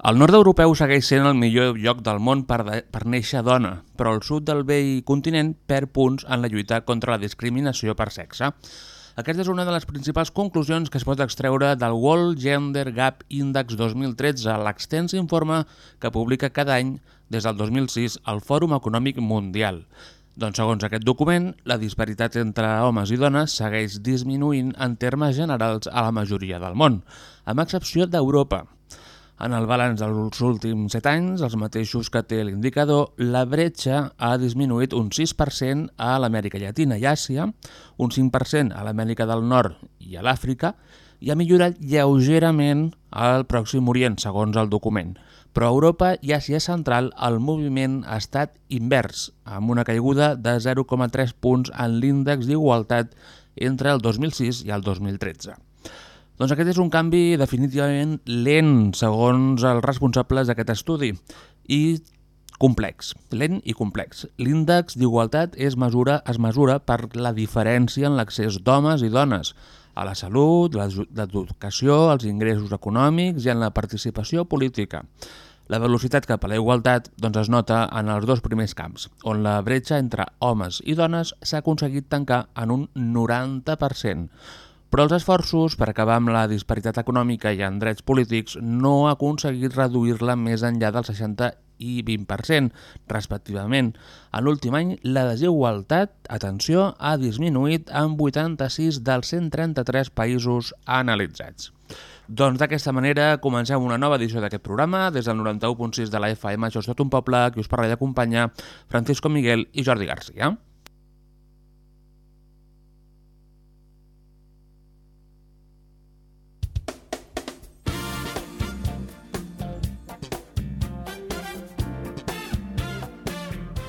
El nord europeu segueix sent el millor lloc del món per, de, per néixer dona, però el sud del vell continent perd punts en la lluita contra la discriminació per sexe. Aquesta és una de les principals conclusions que es pot extreure del World Gender Gap Index 2013, l'extens informe que publica cada any des del 2006 el Fòrum Econòmic Mundial. Doncs segons aquest document, la disparitat entre homes i dones segueix disminuint en termes generals a la majoria del món, amb excepció d'Europa. En el balanç dels últims 7 anys, els mateixos que té l'indicador, la bretxa ha disminuït un 6% a l'Amèrica Llatina i Àsia, un 5% a l'Amèrica del Nord i a l'Àfrica, i ha millorat lleugerament al Pròxim Orient, segons el document. Però a Europa i Àsia Central el moviment ha estat invers, amb una caiguda de 0,3 punts en l'índex d'igualtat entre el 2006 i el 2013. Doncs aquest és un canvi definitivament lent, segons els responsables d'aquest estudi, i complex, lent i complex. L'índex d'igualtat es mesura, es mesura per la diferència en l'accés d'homes i dones a la salut, l'educació, els ingressos econòmics i en la participació política. La velocitat cap a la igualtat doncs, es nota en els dos primers camps, on la bretxa entre homes i dones s'ha aconseguit tancar en un 90%, però els esforços per acabar amb la disparitat econòmica i en drets polítics no ha aconseguit reduir-la més enllà del 60 i 20%, respectivament. En l'últim any, la desigualtat, atenció, ha disminuït en 86 dels 133 països analitzats. Doncs d'aquesta manera comencem una nova edició d'aquest programa des del 91.6 de la FM, això és tot un poble, que us parla i acompanya Francisco Miguel i Jordi Garcia.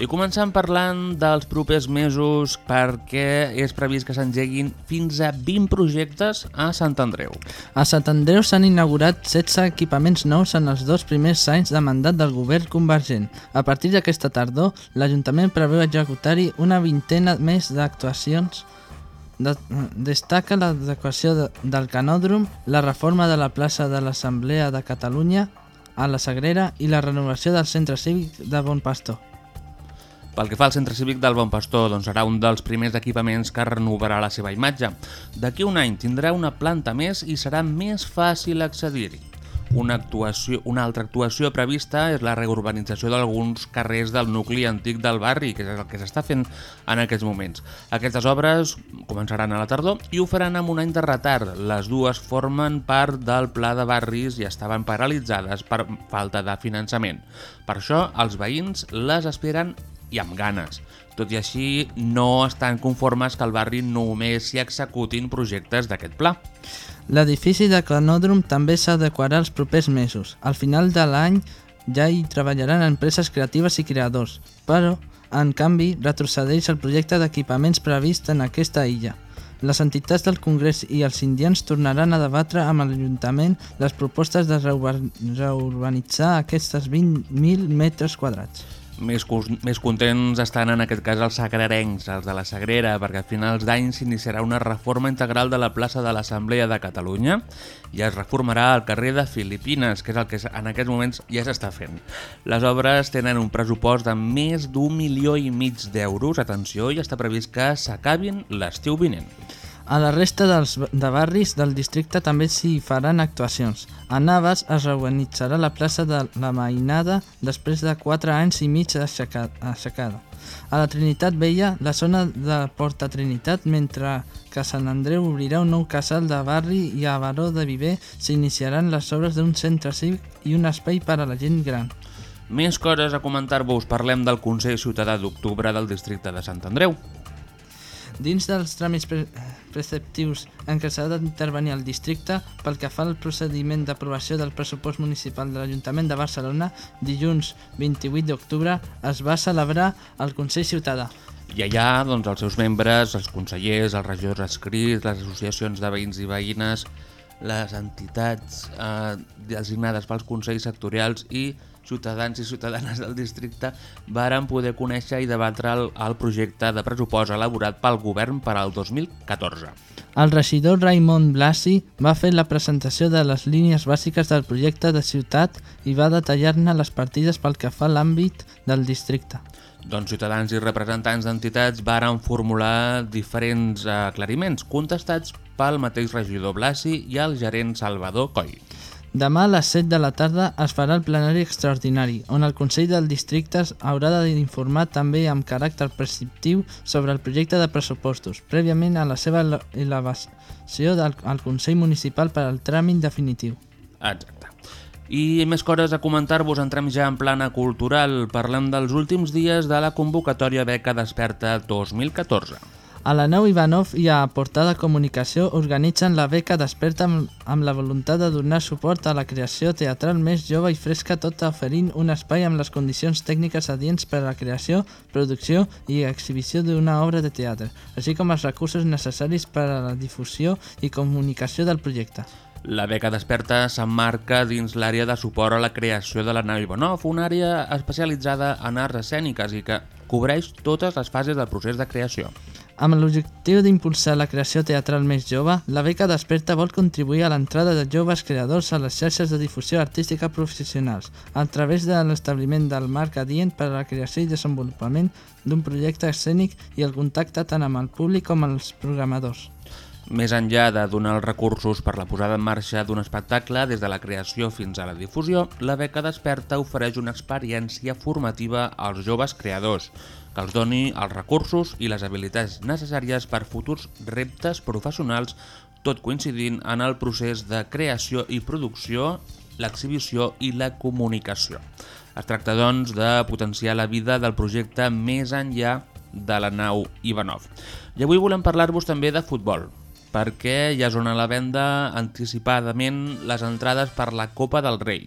I començant parlant dels propers mesos perquè és previst que s'engeguin fins a 20 projectes a Sant Andreu. A Sant Andreu s'han inaugurat 16 equipaments nous en els dos primers anys de mandat del govern convergent. A partir d'aquesta tardor, l'Ajuntament preveu executar-hi una vintena més d'actuacions de, destaca l'adequació de, del canòdrom, la reforma de la plaça de l'Assemblea de Catalunya a la Sagrera i la renovació del centre cívic de Bon Pastor. Pel que fa al Centre Cívic del Bon Pastor, doncs serà un dels primers equipaments que renovarà la seva imatge. D'aquí un any tindrà una planta més i serà més fàcil accedir-hi. Una, actuació, una altra actuació prevista és la reurbanització d'alguns carrers del nucli antic del barri, que és el que s'està fent en aquests moments. Aquestes obres començaran a la tardor i ho faran amb un any de retard. Les dues formen part del pla de barris i estaven paralitzades per falta de finançament. Per això, els veïns les esperen i amb ganes. Tot i així, no estan conformes que al barri només s'hi executin projectes d'aquest pla. L'edifici de Canòdrom també s'adequarà els propers mesos. Al final de l'any ja hi treballaran empreses creatives i creadors, però, en canvi, retrocedeix el projecte d'equipaments previst en aquesta illa. Les entitats del Congrés i els indians tornaran a debatre amb l'Ajuntament les propostes de reurbanitzar aquestes 20.000 metres quadrats. Més, més contents estan en aquest cas els sagrarencs, els de la Sagrera, perquè a finals d'any s'iniciarà una reforma integral de la plaça de l'Assemblea de Catalunya i es reformarà el carrer de Filipines, que és el que en aquests moments ja s'està fent. Les obres tenen un pressupost de més d'un milió i mig d'euros, atenció, i està previst que s'acabin l'estiu vinent. A la resta dels, de barris del districte també s'hi faran actuacions. A Navas es reorganitzarà la plaça de la Mainada després de 4 anys i mig aixeca- aixecada. A la Trinitat Vella, la zona de Porta Trinitat, mentre que Sant Andreu obrirà un nou casal de barri i a Baró de Viver s'iniciaran les obres d'un centre cívic i un espai per a la gent gran. Més coses a comentar-vos. Parlem del Consell Ciutadà d'Octubre del districte de Sant Andreu. Dins dels tràmits pre preceptius en què s'ha d'intervenir el districte, pel que fa al procediment d'aprovació del pressupost municipal de l'Ajuntament de Barcelona, dilluns 28 d'octubre es va celebrar el Consell Ciutadà. I allà, doncs, els seus membres, els consellers, els regidors escrits, les associacions de veïns i veïnes, les entitats eh, designades pels consells sectorials i ciutadans i ciutadanes del districte varen poder conèixer i debatre el, el projecte de pressupost elaborat pel govern per al 2014. El regidor Raimon Blasi va fer la presentació de les línies bàsiques del projecte de ciutat i va detallar-ne les partides pel que fa a l'àmbit del districte. Doncs ciutadans i representants d'entitats varen formular diferents aclariments contestats pel mateix regidor Blasi i el gerent Salvador Coll. Demà a les 7 de la tarda es farà el plenari extraordinari, on el Consell del Districte haurà d'informar també amb caràcter prescriptiu sobre el projecte de pressupostos, prèviament a la seva ele- elevació del, al Consell Municipal per al tràmit definitiu. Exacte. I més coses a comentar-vos, entrem ja en plana cultural. Parlem dels últims dies de la convocatòria Beca Desperta 2014. A la nau Ivanov i a Portada Comunicació organitzen la beca Desperta amb, amb la voluntat de donar suport a la creació teatral més jove i fresca tot oferint un espai amb les condicions tècniques adients per a la creació, producció i exhibició d'una obra de teatre, així com els recursos necessaris per a la difusió i comunicació del projecte. La beca Desperta s'emmarca dins l'àrea de suport a la creació de la nau Ivanov, una àrea especialitzada en arts escèniques i que cobreix totes les fases del procés de creació. Amb l'objectiu d'impulsar la creació teatral més jove, la beca Desperta vol contribuir a l'entrada de joves creadors a les xarxes de difusió artística professionals, a través de l'establiment del marc adient per a la creació i desenvolupament d'un projecte escènic i el contacte tant amb el públic com amb els programadors. Més enllà de donar els recursos per la posada en marxa d'un espectacle, des de la creació fins a la difusió, la beca Desperta ofereix una experiència formativa als joves creadors, que els doni els recursos i les habilitats necessàries per futurs reptes professionals, tot coincidint en el procés de creació i producció, l'exhibició i la comunicació. Es tracta, doncs, de potenciar la vida del projecte més enllà de la nau Ivanov. I avui volem parlar-vos també de futbol, perquè ja són a la venda anticipadament les entrades per la Copa del Rei.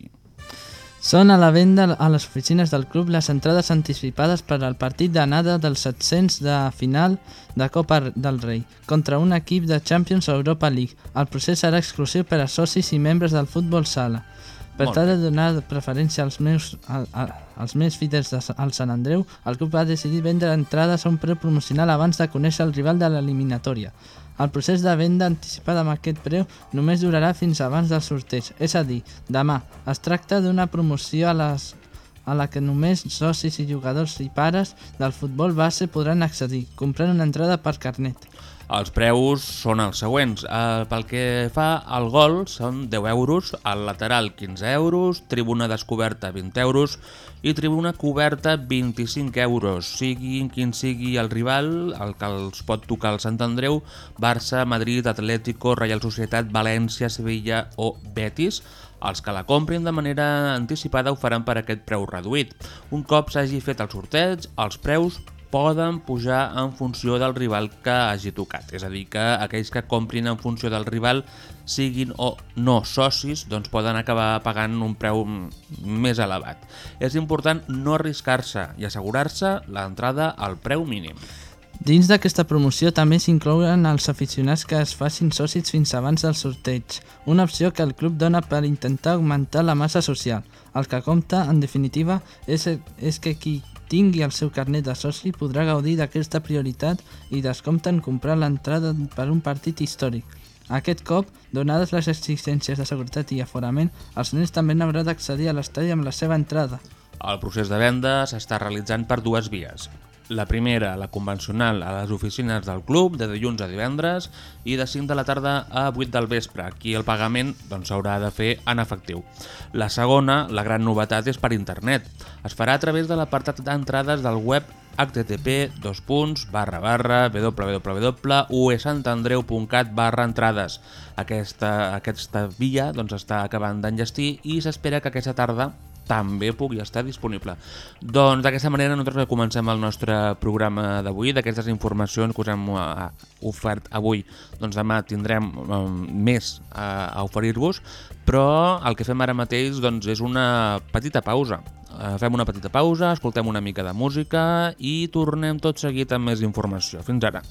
Són a la venda a les oficines del club les entrades anticipades per al partit d'anada dels 700 de final de Copa del Rei contra un equip de Champions Europa League. El procés serà exclusiu per a socis i membres del futbol sala. Per Molt tal de donar preferència als, meus, a, a, als més fidels de, al Sant Andreu, el club va decidir vendre entrades a un preu promocional abans de conèixer el rival de l'eliminatòria. El procés de venda anticipada amb aquest preu només durarà fins abans del sorteig, és a dir, demà. Es tracta d'una promoció a, les, a la que només socis i jugadors i pares del futbol base podran accedir, comprant una entrada per carnet. Els preus són els següents. Eh, pel que fa al gol, són 10 euros, al lateral 15 euros, tribuna descoberta 20 euros i tribuna coberta 25 euros. Sigui quin sigui el rival, el que els pot tocar el Sant Andreu, Barça, Madrid, Atlético, Reial Societat, València, Sevilla o Betis, els que la comprin de manera anticipada ho faran per aquest preu reduït. Un cop s'hagi fet el sorteig, els preus poden pujar en funció del rival que hagi tocat. És a dir, que aquells que comprin en funció del rival siguin o no socis, doncs poden acabar pagant un preu més elevat. És important no arriscar-se i assegurar-se l'entrada al preu mínim. Dins d'aquesta promoció també s'inclouen els aficionats que es facin socis fins abans del sorteig, una opció que el club dona per intentar augmentar la massa social. El que compta, en definitiva, és, és que qui tingui el seu carnet de soci podrà gaudir d'aquesta prioritat i descompte en comprar l'entrada per un partit històric. Aquest cop, donades les exigències de seguretat i aforament, els nens també n'haurà d'accedir a l'estadi amb la seva entrada. El procés de venda s'està realitzant per dues vies. La primera, la convencional, a les oficines del club, de dilluns a divendres, i de 5 de la tarda a 8 del vespre. Aquí el pagament doncs, s'haurà de fer en efectiu. La segona, la gran novetat, és per internet. Es farà a través de l'apartat d'entrades del web http www.usantandreu.cat barra entrades. Aquesta, aquesta via doncs, està acabant d'enllestir i s'espera que aquesta tarda també pugui estar disponible. Doncs d'aquesta manera nosaltres comencem el nostre programa d'avui, d'aquestes informacions que us hem uh, ofert avui. Doncs demà tindrem um, més uh, a oferir-vos, però el que fem ara mateix doncs, és una petita pausa. Fem una petita pausa, escoltem una mica de música i tornem tot seguit amb més informació. Fins ara.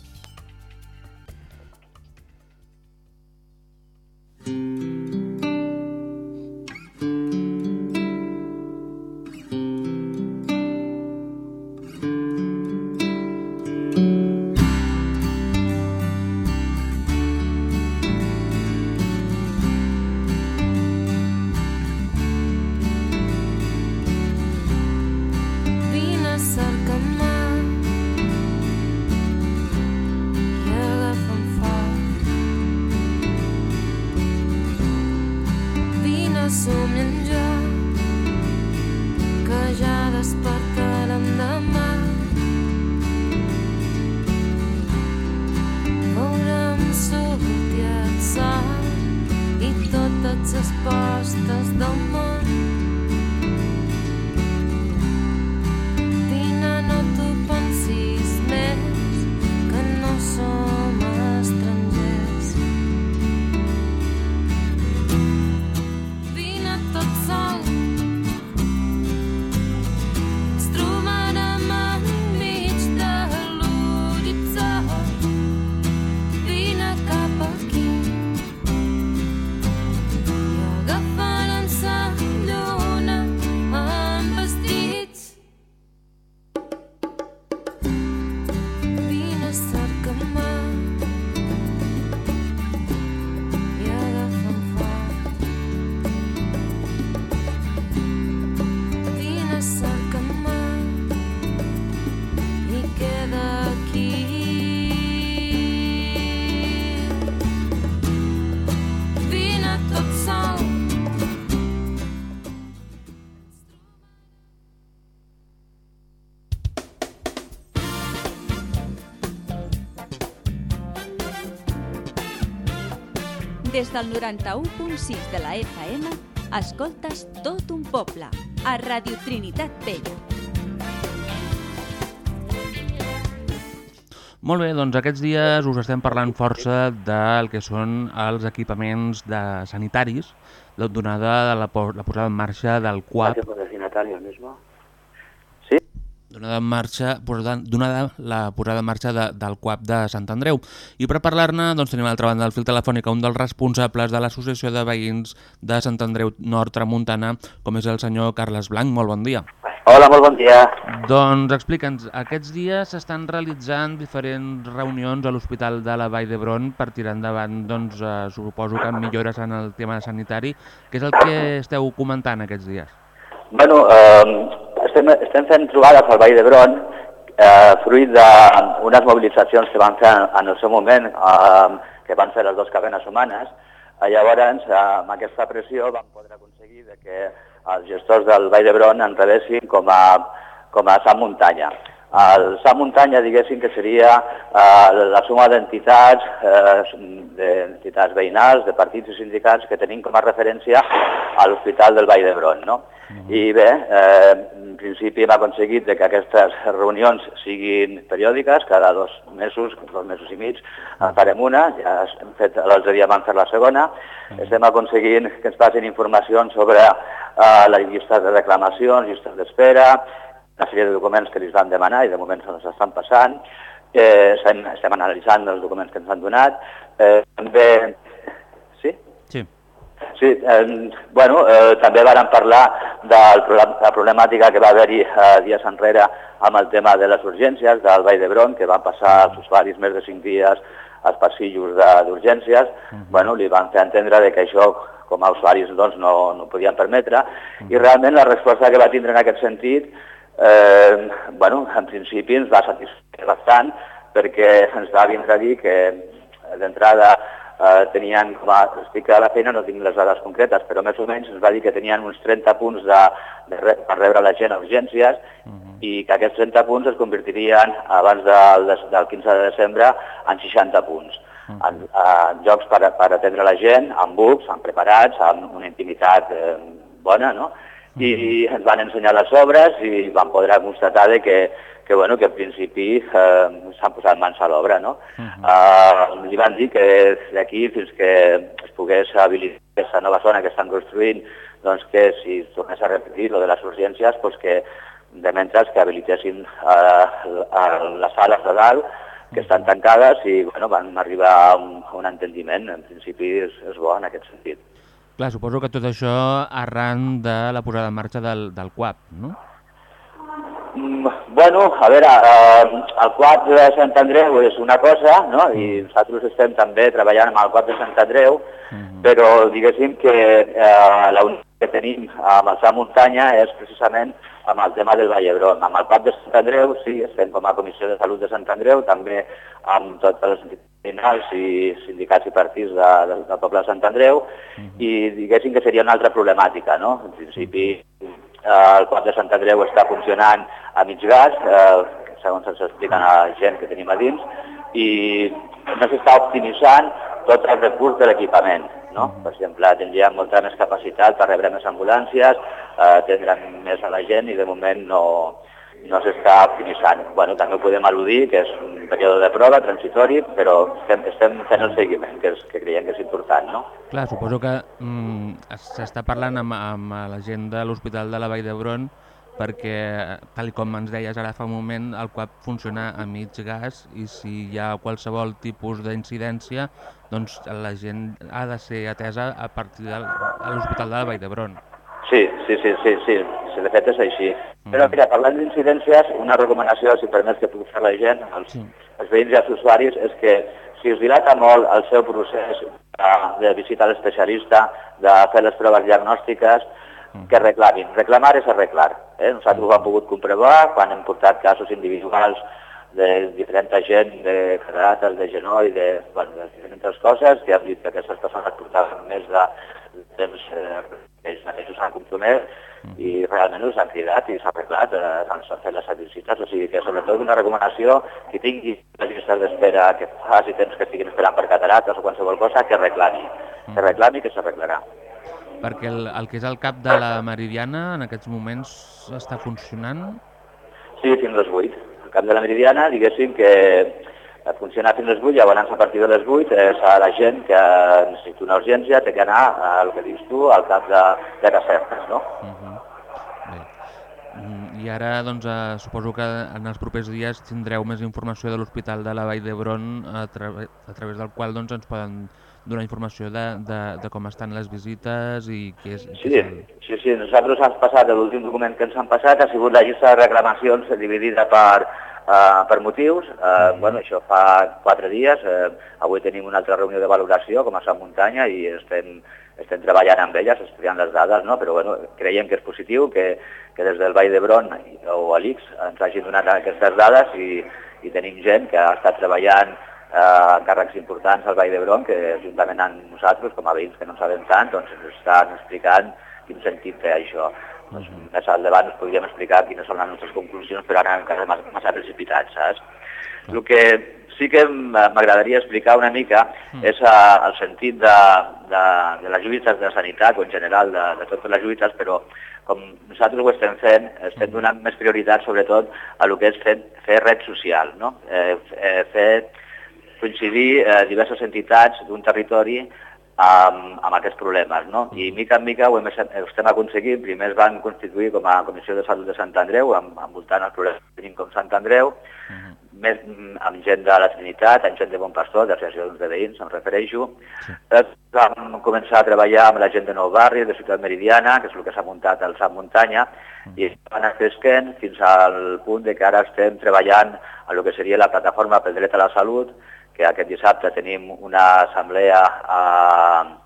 Des del 91.6 de la FM, escoltes tot un poble, a Radio Trinitat Vella. Molt bé, doncs aquests dies us estem parlant força del que són els equipaments de sanitaris, donada la, la posada en marxa del destinatario mismo. Donada en marxa, donada la posada en marxa de, del CUAP de Sant Andreu. I per parlar-ne doncs, tenim a l'altra banda del fil telefònic un dels responsables de l'Associació de Veïns de Sant Andreu Nord Tramuntana, com és el senyor Carles Blanc. Molt bon dia. Hola, molt bon dia. Doncs explica'ns, aquests dies s'estan realitzant diferents reunions a l'Hospital de la Vall d'Hebron per tirar endavant, doncs, eh, suposo que millores en el tema sanitari. Què és el que esteu comentant aquests dies? Bueno, eh, estem, estem fent trobades al Vall d'Hebron eh, fruit d'unes mobilitzacions que van fer en el seu moment, eh, que van fer les dues cadenes humanes. Eh, llavors, eh, amb aquesta pressió vam poder aconseguir de que els gestors del Vall d'Hebron en rebessin com a, com a Sant Muntanya. El Sant Muntanya, diguéssim, que seria eh, la suma d'entitats, eh, d'entitats veïnals, de partits i sindicats que tenim com a referència a l'Hospital del Vall d'Hebron, no? I bé, eh, en principi hem aconseguit que aquestes reunions siguin periòdiques, cada dos mesos, dos mesos i mig, en farem una, ja hem fet, l'altre dia vam fer la segona, estem aconseguint que ens passin informacions sobre eh, la llista de reclamacions, llistes d'espera, una sèrie de documents que els van demanar i de moment se'ns estan passant, eh, estem, estem analitzant els documents que ens han donat, eh, també... Sí? Eh, bueno, eh, també vàrem parlar de la problemàtica que va haver-hi eh, dies enrere amb el tema de les urgències del Vall d'Hebron, que van passar els usuaris més de 5 dies als passillos d'urgències. Uh -huh. bueno, li van fer entendre de que això com a usuaris doncs, no, no podien permetre i realment la resposta que va tindre en aquest sentit Eh, bueno, en principi ens va satisfer bastant perquè ens va vindre a dir que d'entrada eh, tenien, com a, estic a la feina, no tinc les dades concretes, però més o menys ens va dir que tenien uns 30 punts de, de re, per rebre la gent a urgències i que aquests 30 punts es convertirien abans del, del 15 de desembre en 60 punts. En, en jocs per, per atendre la gent, amb bucs, amb preparats, amb una intimitat eh, bona, no? I ens van ensenyar les obres i vam poder constatar de que, que, bueno, que en principi eh, s'han posat mans a l'obra. No? eh, li van dir que d'aquí fins que es pogués habilitar aquesta nova zona que estan construint, doncs que si tornés a repetir lo de les urgències, doncs que de mentre que habilitessin eh, eh, les sales de dalt, que estan tancades i bueno, van arribar a un, a un entendiment. En principi és, és bo en aquest sentit. Clar, suposo que tot això arran de la posada en marxa del, del QAP, no? Mm, Bueno, a veure, eh, el quad de Sant Andreu és una cosa, no? i nosaltres estem també treballant amb el quad de Sant Andreu, però diguéssim que eh, la unió que tenim amb Sant Muntanya és precisament amb el tema del Vall d'Hebron. Amb el quad de Sant Andreu, sí, estem com a Comissió de Salut de Sant Andreu, també amb totes les entitats i sindicats i partits de, de, del poble de Sant Andreu, i diguéssim que seria una altra problemàtica, no? En principi, eh, el quad de Sant Andreu està funcionant a mig gas, eh, segons ens expliquen a la gent que tenim a dins, i no s'està optimitzant tot el recurs de l'equipament. No? Per exemple, tindríem molta més capacitat per rebre més ambulàncies, eh, tindrem més a la gent i de moment no, no s'està optimitzant. Bueno, també podem al·ludir que és un període de prova transitori, però estem, estem fent el seguiment, que, és, que creiem que és important. No? Clar, suposo que mm, es- s'està parlant amb, amb la gent de l'Hospital de la Vall d'Hebron perquè, tal com ens deies ara fa un moment, el QAP funciona a mig gas i si hi ha qualsevol tipus d'incidència, doncs la gent ha de ser atesa a partir de l'Hospital de la Vall d'Hebron. Sí, sí, sí, sí, sí, sí, de fet és així. Però mira, parlant d'incidències, una recomanació, si permets que pugui fer la gent, als, als veïns i als usuaris, és que si us dilata molt el seu procés de, de visita a l'especialista, de fer les proves diagnòstiques, que reclamin. Reclamar és arreglar. Eh? Nosaltres ho hem pogut comprovar quan hem portat casos individuals de diferent gent de catarates, de genoll, de, bueno, de diferents coses, que han dit que aquestes persones portaven més de temps eh, que ells mateixos s'han compromès i realment us han cridat i s'ha arreglat, eh, han fet les visites, o sigui que sobretot una recomanació que tingui les llistes d'espera que faci temps que estiguin esperant per catarates o qualsevol cosa, que reclami, que reclami que s'arreglarà. Perquè el, el que és el cap de la Meridiana en aquests moments està funcionant? Sí, fins les 8. Cap de la Meridiana, diguéssim que eh, funciona fins les 8, llavors a partir de les 8 és a la gent que necessita una urgència, té que anar, al que dius tu, al cap de, de casernes, no? Mm, I ara, doncs, eh, suposo que en els propers dies tindreu més informació de l'Hospital de la Vall d'Hebron a, trave a través del qual doncs, ens poden donar informació de, de, de com estan les visites i què és... Sí, sí, sí, nosaltres hem passat, l'últim document que ens han passat ha sigut la llista de reclamacions dividida per, uh, per motius. Uh, bueno, això fa quatre dies, uh, avui tenim una altra reunió de valoració com a Sant Muntanya i estem, estem treballant amb elles, estudiant les dades, no? però bueno, creiem que és positiu que, que des del Vall d'Hebron o a l'ICS ens hagin donat aquestes dades i, i tenim gent que ha estat treballant eh, càrrecs importants al Vall d'Hebron que juntament amb nosaltres, com a veïns que no en sabem tant, doncs ens estan explicant quin sentit té això. Doncs, més al davant us podríem explicar quines són les nostres conclusions, però ara encara massa, massa precipitats, saps? El que sí que m'agradaria explicar una mica és uh, el sentit de, de, de les lluites de sanitat o en general de, de totes les lluites, però com nosaltres ho estem fent, estem donant més prioritat sobretot a el que és fer, fer red social, no? eh, eh, fer coincidir eh, diverses entitats d'un territori amb, amb aquests problemes. No? I mica en mica ho, hem, ho estem aconseguint. Primer es van constituir com a Comissió de Salut de Sant Andreu, amb, envoltant els problemes que tenim com Sant Andreu, més mm, amb gent de la Trinitat, amb gent de Bon Pastor, d'associacions de veïns, em refereixo. Sí. Vam començar a treballar amb la gent de Nou Barri, de Ciutat Meridiana, que és el que s'ha muntat al Sant Muntanya, i van anar cresquent fins al punt de que ara estem treballant a el que seria la plataforma pel dret a la salut, que aquest dissabte tenim una assemblea a,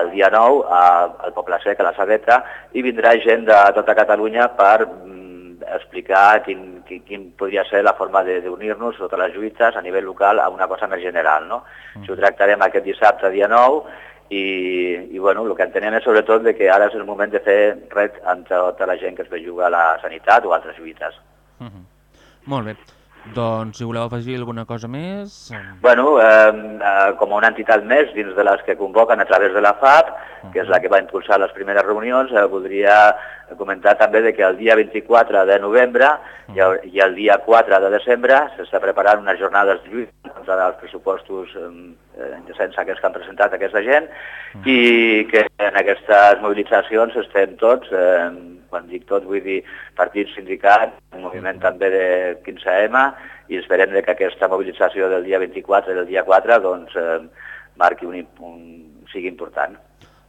el dia 9 a, al Poble Sec, a la Sabeta, i vindrà gent de tota Catalunya per mm, explicar quin, quin, quin podria ser la forma de- d'unir-nos totes les lluites a nivell local a una cosa més general. No? Això ho tractarem aquest dissabte, dia 9, i, i bueno, el que entenem és sobretot de que ara és el moment de fer res amb tota la gent que es belluga a la sanitat o altres lluites. Mhm. Molt bé. Doncs, si voleu afegir alguna cosa més... eh, Bueno, eh, eh, com una entitat més dins de les que convoquen a través de la FAP, que és la que va impulsar les primeres reunions, eh, voldria comentar també de que el dia 24 de novembre i el, i el dia 4 de desembre s'està preparant unes jornades de lluita contra els pressupostos eh, indecents aquests que han presentat aquesta gent i que en aquestes mobilitzacions estem tots, eh, quan dic tots vull dir partits, sindicats, un moviment també de 15M i esperem que aquesta mobilització del dia 24 i del dia 4 doncs, eh, marqui un, un, sigui important.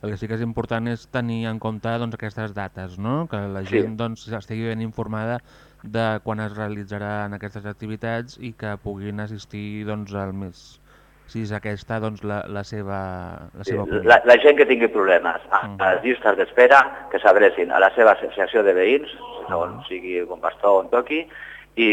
El que sí que és important és tenir en compte doncs, aquestes dates, no? que la Sí. gent doncs, estigui ben informada de quan es realitzaran aquestes activitats i que puguin assistir doncs, al mes. Si és aquesta doncs, la, la seva, la seva opinió. la, la gent que tingui problemes a, Mm. a les llistes d'espera que s'adrecin a la seva associació de veïns, on sigui on pastor o on toqui, i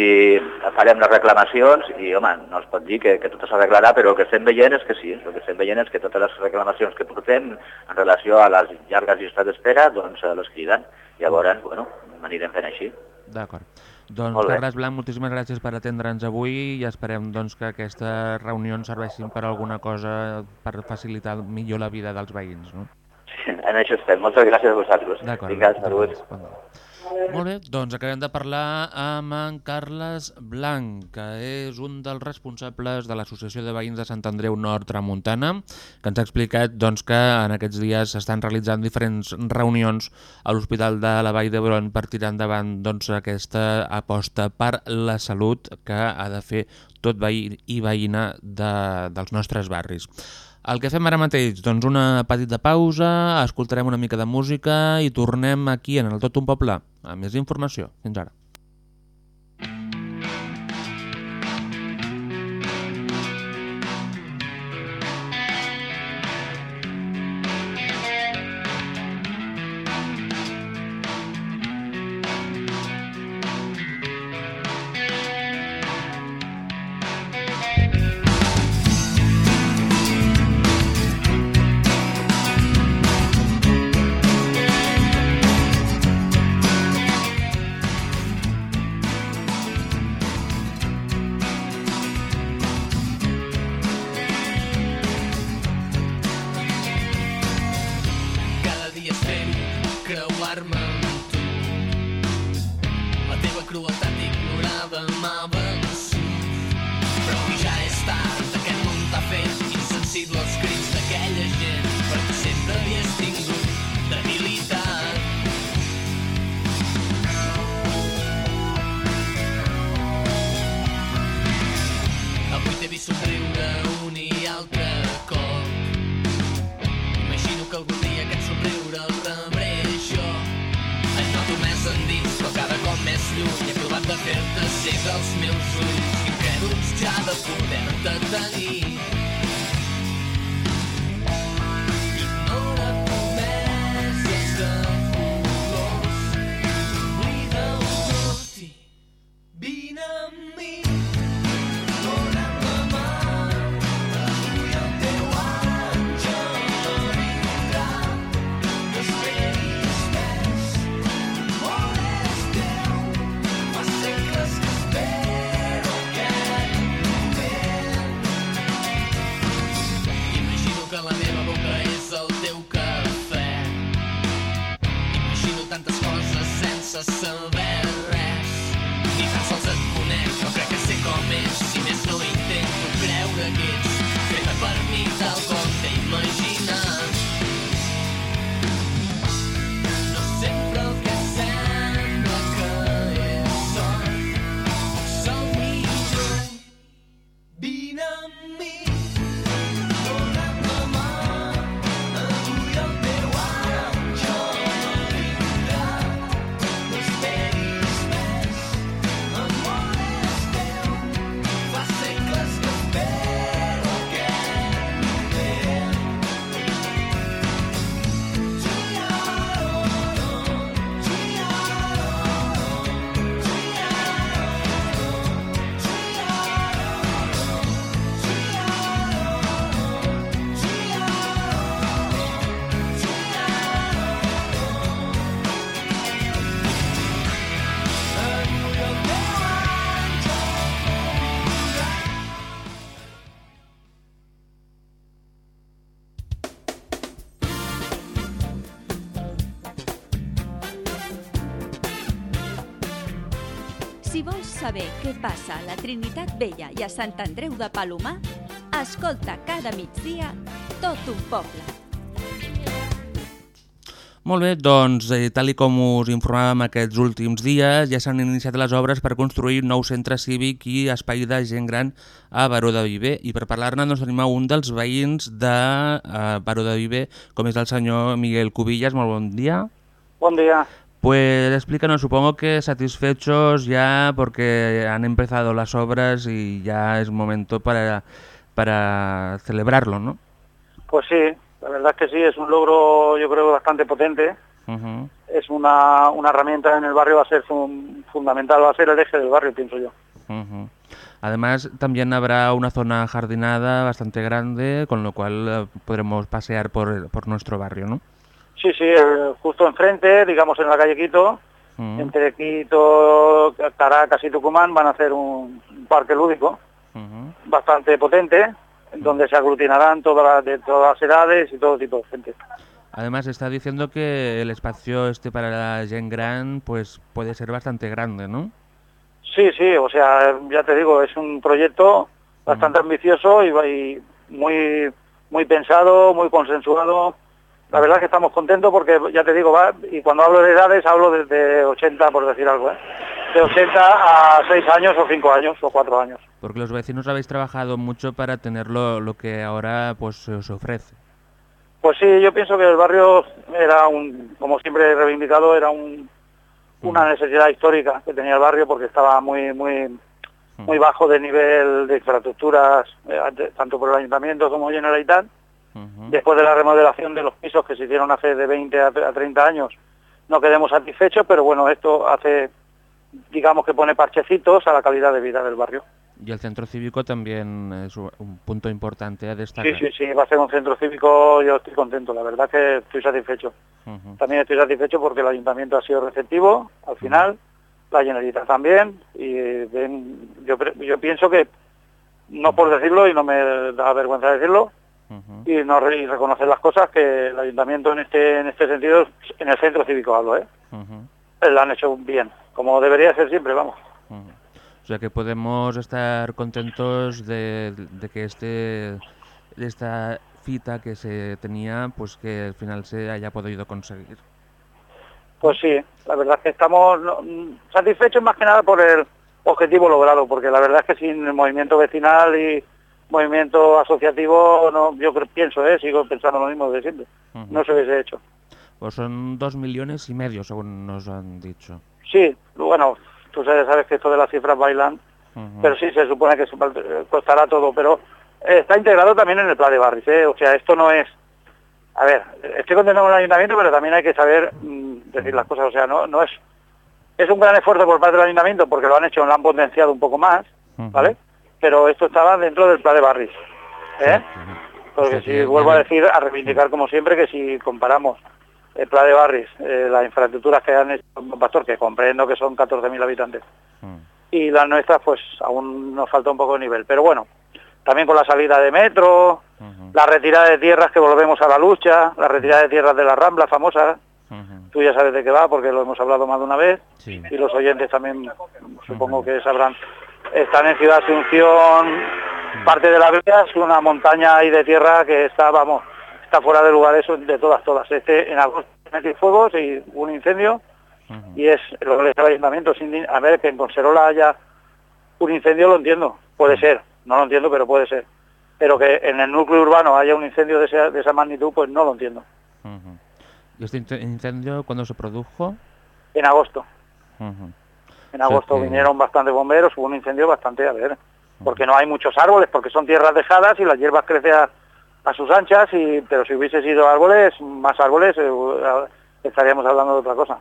farem les reclamacions i, home, no es pot dir que, que tot s'arreglarà, però el que estem veient és que sí, el que estem veient és que totes les reclamacions que portem en relació a les llargues llistes d'espera, doncs eh, les criden. Llavors, bueno, anirem fent així. D'acord. Doncs. Carles Blanc, moltíssimes gràcies per atendre'ns avui i esperem doncs, que aquestes reunions serveixin per alguna cosa per facilitar millor la vida dels veïns. No? Sí, en això estem. Moltes gràcies a vosaltres. D'acord. Vinga, salut. gràcies. Molt bé, doncs acabem de parlar amb en Carles Blanc, que és un dels responsables de l'Associació de Veïns de Sant Andreu Nord Tramuntana, que ens ha explicat doncs, que en aquests dies s'estan realitzant diferents reunions a l'Hospital de la Vall d'Hebron per tirar endavant doncs, aquesta aposta per la salut que ha de fer tot veí i veïna de, dels nostres barris. El que fem ara mateix, doncs una petita pausa, escoltarem una mica de música i tornem aquí en el Tot un Poble amb més informació. Fins ara. Lluny. He provat de fer-te cega els meus ulls, incrèduls ja de poder-te tenir. Saber què passa a la Trinitat Vella i a Sant Andreu de Palomar, escolta cada migdia tot un poble. Molt bé, doncs, eh, tal i com us informàvem aquests últims dies, ja s'han iniciat les obres per construir un nou centre cívic i espai de gent gran a Baró de Viver. I per parlar-ne doncs, tenim un dels veïns de eh, Baró de Viver, com és el senyor Miguel Cubillas. Molt bon dia. Buen día. Pues explícanos, supongo que satisfechos ya porque han empezado las obras y ya es momento para, para celebrarlo, ¿no? Pues sí, la verdad es que sí, es un logro yo creo bastante potente. Es una, una herramienta en el barrio, va a ser fun- fundamental, va a ser el eje del barrio, pienso yo. Además, también habrá una zona jardinada bastante grande, con lo cual eh, podremos pasear por, por nuestro barrio, ¿no? Sí, sí, eh, justo enfrente, digamos en la calle Quito, Ujú. entre Quito, Caracas y Tucumán van a hacer un, parque lúdico Ujú. bastante potente, en donde se aglutinarán todas las, de todas las edades y todo tipo de gente. Además, está diciendo que el espacio este para la Gen Gran pues, puede ser bastante grande, ¿no? Sí, sí, o sea, ya te digo, es un proyecto bastante ambicioso y, y muy muy pensado, muy consensuado. La verdad es que estamos contentos porque, ya te digo, va, y cuando hablo de edades hablo desde 80, por decir algo, ¿eh? de 80 a 6 años o 5 años o 4 años. Porque los vecinos habéis trabajado mucho para tener lo, lo que ahora pues se os ofrece. Pues sí, yo pienso que el barrio era un, como siempre he reivindicado, era un, una necesidad histórica que tenía el barrio porque estaba muy muy muy bajo de nivel de infraestructuras, eh, tanto por el ayuntamiento como Generalitat. Después de la remodelación de los pisos que se hicieron hace de 20 a tre- a 30 años, no quedemos satisfechos, pero bueno, esto hace, digamos que pone parchecitos a la calidad de vida del barrio. Y el centro cívico también es un un punto importante a destacar. Sí, sí, sí, va a ser un centro cívico, yo estoy contento, la verdad que estoy satisfecho. También estoy satisfecho porque el ayuntamiento ha sido receptivo al final, la Generalitat también, y ven- yo, pre- yo pienso que, no por decirlo y no me da vergüenza decirlo, y no re- y reconocer las cosas que el ayuntamiento en este en este sentido, en el centro cívico hablo, ¿eh? Eh, lo han hecho bien, como debería ser siempre, vamos. O sea que podemos estar contentos de, de que este de esta cita que se tenía, pues que al final se haya podido conseguir. Pues sí, la verdad es que estamos satisfechos más que nada por el objetivo logrado, porque la verdad es que sin el movimiento vecinal y movimiento asociativo, no, yo creo, pienso, ¿eh? sigo pensando lo mismo de siempre, no se hubiese hecho. Pues son dos millones y medio, según nos han dicho. Sí, bueno, tú sabes, que esto de las cifras bailan, pero sí se supone que costará todo, pero está integrado también en el plan de barris, ¿eh? o sea, esto no es... A ver, estoy contento con el ayuntamiento, pero también hay que saber mm, decir las cosas, o sea, no, no es... Es un gran esfuerzo por parte del ayuntamiento porque lo han hecho, lo han potenciado un poco más, ¿vale? Pero esto estaba dentro del plan de barris, ¿eh? Porque si vuelvo a decir, a reivindicar como siempre que si comparamos el plan de barris, eh, las infraestructuras que han hecho Don Pastor, que comprendo que son 14.000 habitantes, y las nuestras, pues aún nos falta un poco de nivel. Pero bueno, también con la salida de metro, la retirada de tierras que volvemos a la lucha, la retirada de tierras de la Rambla famosa, tú ya sabes de qué va porque lo hemos hablado más de una vez, y los oyentes también supongo que sabrán. Están en Ciudad Asunción, parte de la vía es una montaña ahí de tierra que está, vamos, está fuera de lugar eso de todas, todas. Este, en agosto metí fuegos y un incendio y es lo que le el ayuntamiento. Sin, a ver, que en Conserola haya un incendio lo entiendo, puede ser, no lo entiendo, pero puede ser. Pero que en el núcleo urbano haya un incendio de esa, de esa magnitud, pues no lo entiendo. ¿Y este incendio cuándo se produjo? En agosto. En agosto vinieron bastantes bomberos, hubo un incendio bastante, a ver, porque no hay muchos árboles, porque son tierras dejadas y las hierbas crecen a, a sus anchas, y pero si hubiese sido árboles, más árboles, eh, estaríamos hablando de otra cosa.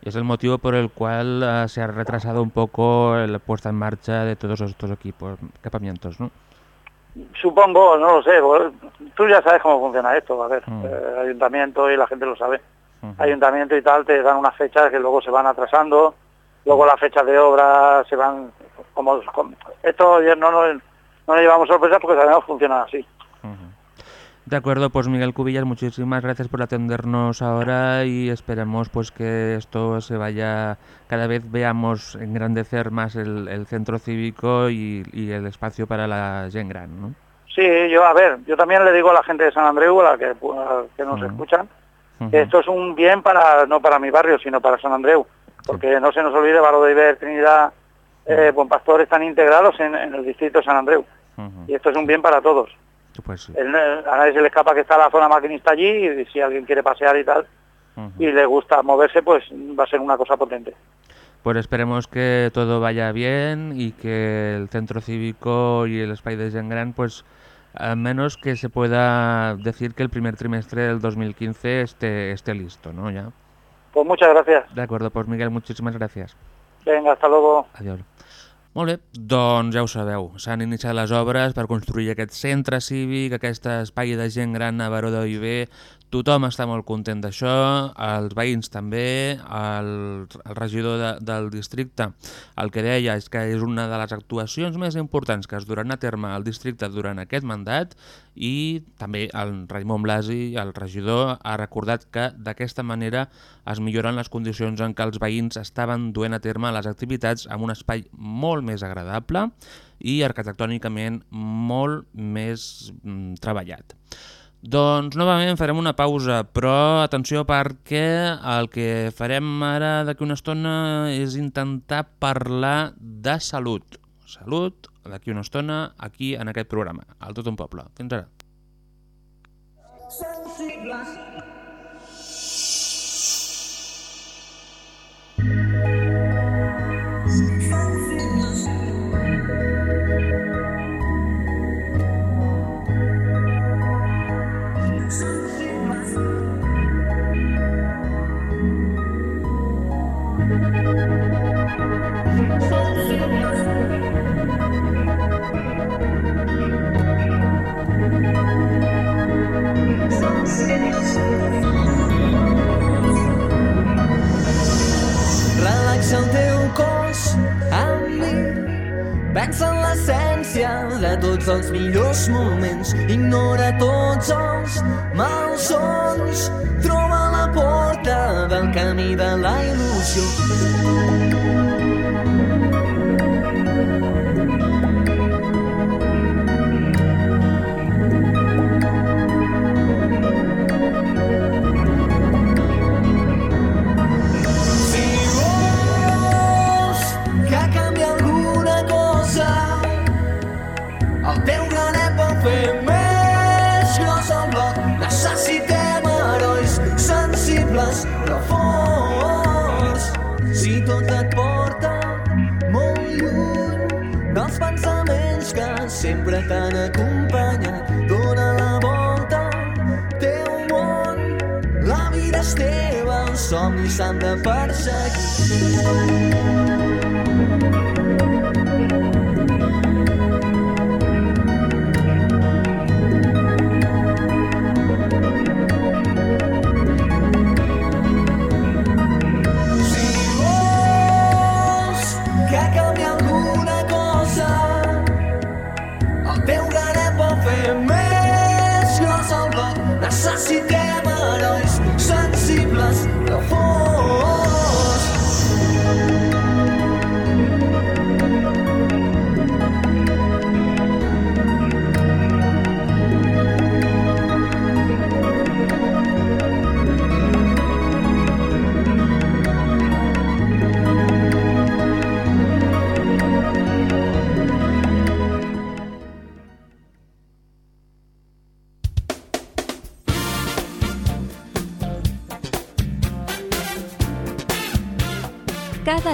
Y es el motivo por el cual ah, se ha retrasado un poco la puesta en marcha de todos estos equipos, equipamientos, ¿no? Supongo, no lo sé, tú ya sabes cómo funciona esto, a ver, Mm. eh, ayuntamiento y la gente lo sabe. Ayuntamiento y tal te dan unas fechas que luego se van atrasando, luego las fechas de obra se van como, como- esto ya no, nos- no nos llevamos sorpresas porque sabemos que funciona así. De acuerdo, pues Miguel Cubillas, muchísimas gracias por atendernos ahora y esperemos pues que esto se vaya, cada vez veamos engrandecer más el, el centro cívico y, y el espacio para la gente gran, ¿no? Sí, yo, a ver, yo también le digo a la gente de San Andreu, a la que, a la que nos escuchan, que esto es un bien para, no para mi barrio, sino para San Andreu, porque no se nos olvide, Barro de Iber, Trinidad, eh, Buen Pastor están integrados en, en el distrito de San Andreu, y esto es un bien para todos. Pues sí. El- a nadie se le escapa que está la zona maquinista allí y si alguien quiere pasear y tal y le gusta moverse, pues va a ser una cosa potente. Pues esperemos que todo vaya bien y que el centro cívico y el Spy de Gran, pues al menos que se pueda decir que el primer trimestre del 2015 esté, esté listo, ¿no? Ya. Pues muchas gracias. De acuerdo, pues Miguel, muchísimas gracias. Venga, hasta luego. Adiós. Molt bé, doncs ja ho sabeu, s'han iniciat les obres per construir aquest centre cívic, aquest espai de gent gran a Baró de Viver, tothom està molt content d'això, els veïns també, el, el regidor de, del districte el que deia és que és una de les actuacions més importants que es duran a terme al districte durant aquest mandat i també el Raimon Blasi, el regidor, ha recordat que d'aquesta manera es milloren les condicions en què els veïns estaven duent a terme les activitats amb un espai molt més agradable i arquitectònicament molt més mm, treballat. Doncs novament farem una pausa, però atenció perquè el que farem ara d'aquí una estona és intentar parlar de salut. Salut d'aquí una estona aquí en aquest programa, al Tot un Poble. Fins ara. Relaxa els millors moments. Ignora els Podcast. S'han de perseguir.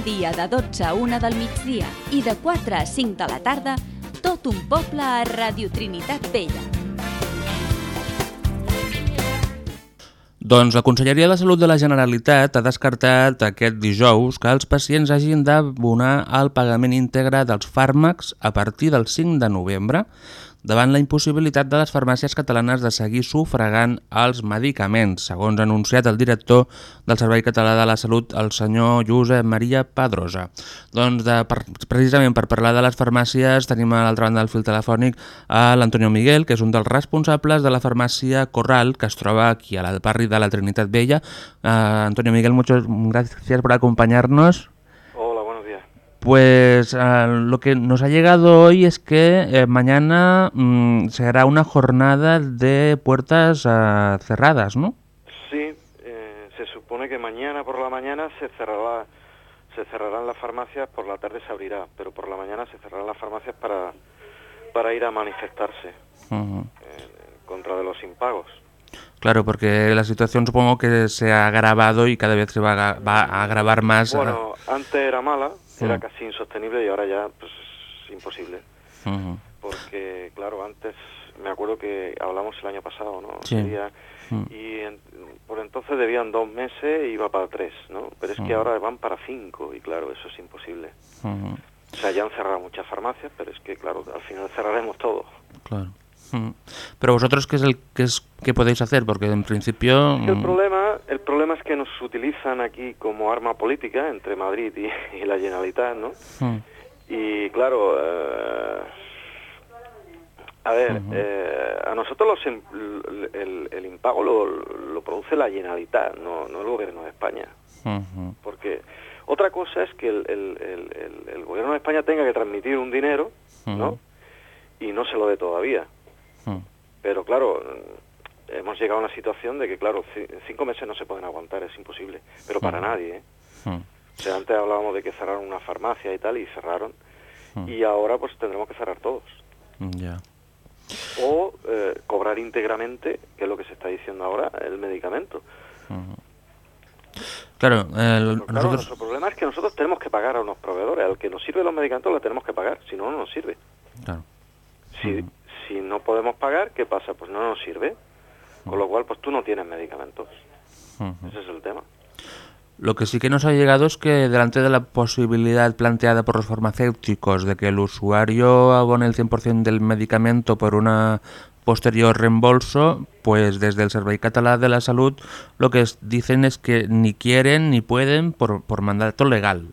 Dia de 12 a 1 del migdia i de 4 a 5 de la tarda, tot un poble a Radio Trinitat Vella. Doncs la Conselleria de Salut de la Generalitat ha descartat aquest dijous que els pacients hagin d'abonar el pagament íntegre dels fàrmacs a partir del 5 de novembre davant la impossibilitat de les farmàcies catalanes de seguir sufragant els medicaments, segons ha anunciat el director del Servei Català de la Salut, el senyor Josep Maria Pedrosa. Doncs de, per, precisament per parlar de les farmàcies tenim a l'altra banda del fil telefònic a l'Antonio Miguel, que és un dels responsables de la farmàcia Corral, que es troba aquí al barri de la Trinitat Vella. Uh, Antonio Miguel, muchas gracias por acompañarnos. Pues uh, lo que nos ha llegado hoy es que eh, mañana mm, será una jornada de puertas uh, cerradas, ¿no? Sí, eh, se supone que mañana por la mañana se cerrará, se cerrarán las farmacias, por la tarde se abrirá, pero por la mañana se cerrarán las farmacias para, para ir a manifestarse eh, contra de los impagos. Claro, porque la situación supongo que se ha agravado y cada vez se va a, va a agravar más. Bueno, antes era mala, era casi insostenible y ahora ya pues, es imposible. Porque, claro, antes me acuerdo que hablamos el año pasado, ¿no? Sí. Y en- por entonces debían dos meses y iba para tres, ¿no? Pero es que ahora van para cinco y, claro, eso es imposible. O sea, ya han cerrado muchas farmacias, pero es que, claro, al final cerraremos todo. Claro. Pero vosotros, ¿qué es el qué es qué podéis hacer? Porque en principio... El mm, problema, el problema es que nos utilizan aquí como arma política entre Madrid y, y la Generalitat, ¿no? mm, Y claro, eh, a ver, eh, a nosotros los el, el impago lo, lo produce la Generalitat, no, no el gobierno de España. Porque otra cosa es que el, gobierno de España tenga que transmitir un dinero, ¿no? Y no se lo dé todavía. Ujú. Pero claro, hemos llegado a una situación de que, claro, ci- cinco meses no se pueden aguantar, es imposible. Pero para Ujú. nadie, ¿eh? Mm. O sea, antes hablábamos de que cerraron una farmacia y tal, y cerraron. Y ahora pues tendremos que cerrar todos. Ya. O eh, cobrar íntegramente, que es lo que se está diciendo ahora, el medicamento. Claro, el- claro, nosotros... nuestro problema es que nosotros tenemos que pagar a unos proveedores. Al que nos sirve los medicamentos le tenemos que pagar, si no, no nos sirve. Claro. Si. Si no podemos pagar, ¿qué pasa? Pues no nos sirve. Con lo cual, pues tú no tienes medicamentos. Ese es el tema. Lo que sí que nos ha llegado es que delante de la posibilidad planteada por los farmacéuticos de que el usuario abone el 100% del medicamento por una posterior reembolso, pues desde el Servei Català de la Salud lo que es- dicen es que ni quieren ni pueden por, por mandato legal.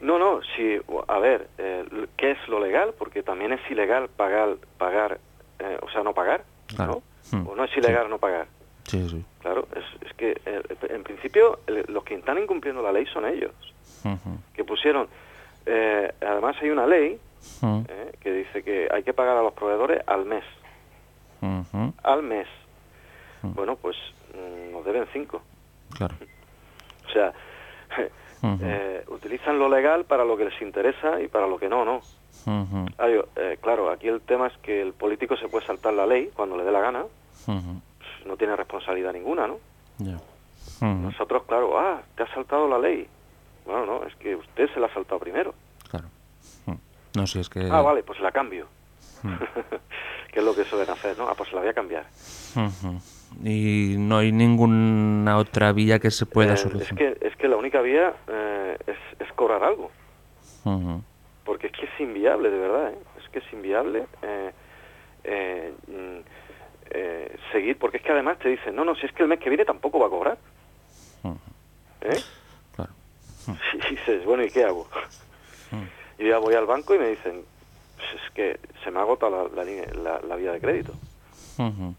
No, no, sí, a ver, eh, ¿qué es lo legal? Porque también es ilegal pagar, pagar eh, o sea, no pagar, Claro. ¿no? Mm. O no es ilegal no pagar. Sí, sí. Claro, es, es que eh, en principio el- los que están incumpliendo la ley son ellos, que pusieron, eh, además hay una ley ujú, eh, que dice que hay que pagar a los proveedores al mes, al mes. Mm. Bueno, pues mm, nos deben cinco. Claro. O sea, eh, utilizan lo legal para lo que les interesa y para lo que no, no. Eh, claro, aquí el tema es que el político se puede saltar la ley cuando le dé la gana, pues, no tiene responsabilidad ninguna, ¿no? Nosotros, claro, ah, te ha saltado la ley. Bueno, no, es que usted se la ha saltado primero. Claro. No, si es que... Ah, vale, pues la cambio. Que es lo que suelen hacer, ¿no? Ah, pues la voy a cambiar. Y no hay ninguna otra vía que se pueda Eh, es, solucionar. que, es que la única vía eh, es, es cobrar algo. Porque es que es inviable, de verdad, ¿eh? Es que es inviable eh, eh, mm, eh, seguir, porque es que además te dicen, no, no, si es que el mes que viene tampoco va a cobrar. ¿Eh? Claro. Y dices, bueno, ¿y qué hago? Yo ya voy al banco y me dicen, pues es que se me agota la, la, la- la vía de crédito. Ujú.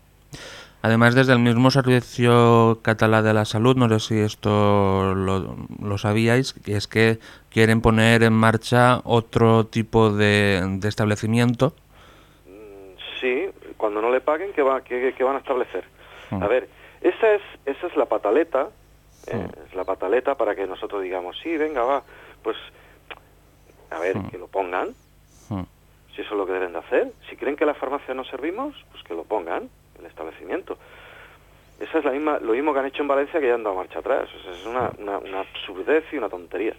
Además, desde el mismo Servicio Catalá de la Salud, no sé si esto lo, lo sabíais, que es que quieren poner en marcha otro tipo de, de establecimiento. Sí, cuando no le paguen, ¿qué, va, qué, qué van a establecer? Mm. A ver, esa es, esa es la pataleta, eh, Mm. es la pataleta para que nosotros digamos, sí, venga, va, pues, a ver, Mm. que lo pongan, Mm, si eso es lo que deben de hacer. Si creen que la farmacia no servimos, pues que lo pongan, el establecimiento. Esa es la misma, lo mismo que han hecho en Valencia que ya han dado marcha atrás. O sea, es una, una, una absurdez y una tontería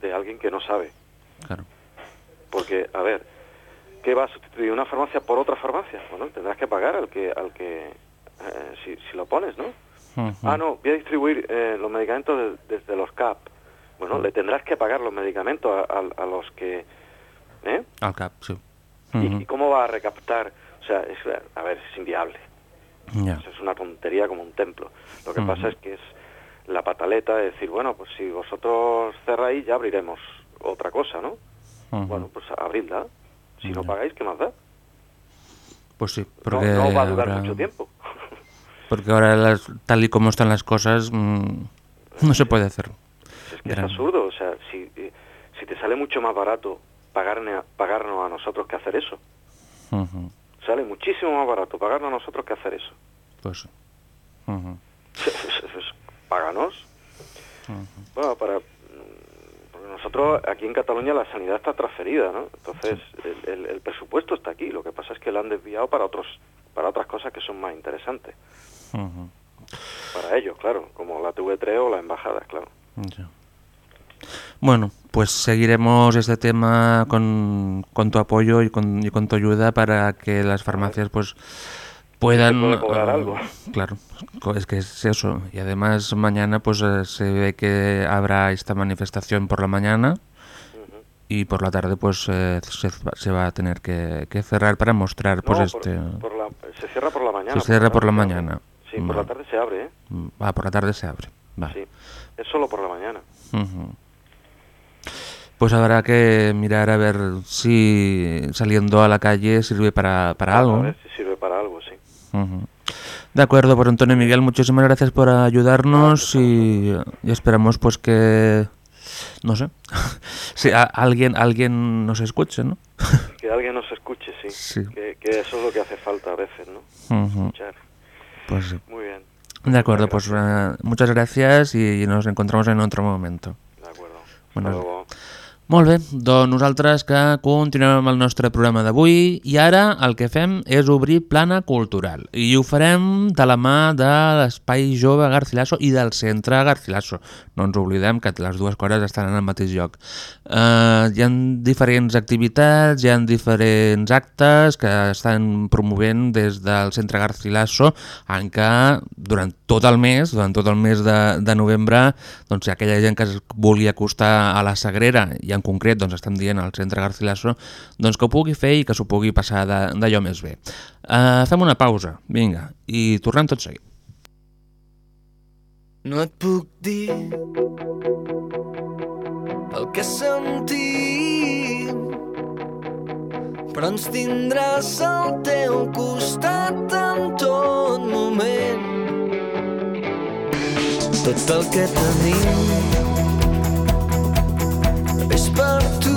de alguien que no sabe. Claro. Porque, a ver, ¿qué va a sustituir una farmacia por otra farmacia? Bueno, tendrás que pagar al que, al que eh, si, si lo pones, ¿no? Ah, no, voy a distribuir eh, los medicamentos de- desde los CAP. Bueno, le tendrás que pagar los medicamentos a, a- a los que... ¿Eh? Al cap, sí. ¿Y-. ¿Y, cómo va a recaptar? O sea, es, a ver, es inviable. Eso es una tontería como un templo. Lo que pasa es que es la pataleta de decir, bueno, pues si vosotros cerráis ya abriremos otra cosa, ¿no? Bueno, pues abridla. Si no pagáis, ¿qué más da? Pues sí, No, porque no va a durar mucho tiempo. Porque ahora, las- tal y como están las cosas, mm, no se puede hacer. Es que Gran- es absurdo, o sea, si, eh, si te sale mucho más barato pagarne pagarnos a nosotros que hacer eso. Ujú. Sale muchísimo más barato pagarnos a nosotros que hacer eso. Pues. Pues, páganos. Bueno, para porque nosotros aquí en Cataluña la sanidad está transferida, ¿no? Entonces el, el- el presupuesto está aquí. Lo que pasa es que lo han desviado para otros para otras cosas que son más interesantes para ellos, claro, como la TV3 o la embajada, claro. Bueno, pues seguiremos este tema con, con tu apoyo y con, y con tu ayuda para que las farmacias pues puedan... puede cobrar ah, algo. Claro, es que es eso. Y además mañana pues eh, se ve que habrá esta manifestación por la mañana y por la tarde pues eh, se, se va a tener que, que cerrar para mostrar pues por- este... por la- se cierra por la mañana. Se cierra por la abre. mañana. Sí, por la tarde se abre, ¿eh? Ah, por la tarde se abre. Vale. Sí, es solo por la mañana. Ujú. Pues habrá que mirar a ver si saliendo a la calle sirve para, para A algo. ver si sirve para algo, sí. De acuerdo, pues Antonio Miguel, muchísimas gracias por ayudarnos y, y esperamos pues que, no sé, si a- alguien, alguien nos escuche, ¿no? Que alguien nos escuche, sí. Sí. Que, que eso es lo que hace falta a veces, ¿no? Escuchar. Pues sí. Muy bien. De acuerdo, pues eh, muchas gracias y nos encontramos en otro momento. De acuerdo. Bueno, Hasta luego. Molt bé, doncs nosaltres que continuem amb el nostre programa d'avui i ara el que fem és obrir plana cultural i ho farem de la mà de l'Espai Jove Garcilaso i del Centre Garcilaso. No ens oblidem que les dues coses estan en el mateix lloc. Uh, hi ha diferents activitats, hi ha diferents actes que estan promovent des del Centre Garcilaso en què durant tot el mes, durant tot el mes de, de novembre, doncs aquella gent que es volia acostar a la Sagrera i en concret doncs estem dient al Centre Garcilaso, doncs que ho pugui fer i que s'ho pugui passar d'allò més bé. Uh, fem una pausa, vinga, i tornem tot seguit. No et puc dir el que sentim però ens tindràs al teu costat en tot moment tot el que tenim és per tu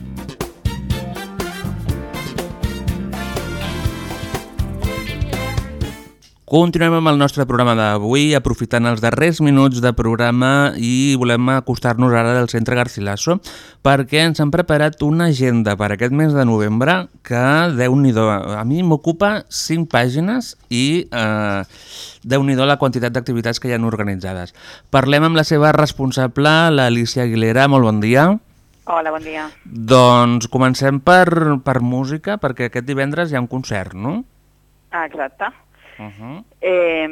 Continuem amb el nostre programa d'avui, aprofitant els darrers minuts de programa i volem acostar-nos ara del Centre Garcilaso perquè ens han preparat una agenda per aquest mes de novembre que, déu nhi a mi m'ocupa 5 pàgines i eh, déu nhi la quantitat d'activitats que hi han organitzades. Parlem amb la seva responsable, l'Alicia Aguilera. Molt bon dia. Hola, bon dia. Doncs comencem per, per música, perquè aquest divendres hi ha un concert, no? Exacte. Uh -huh. Eh,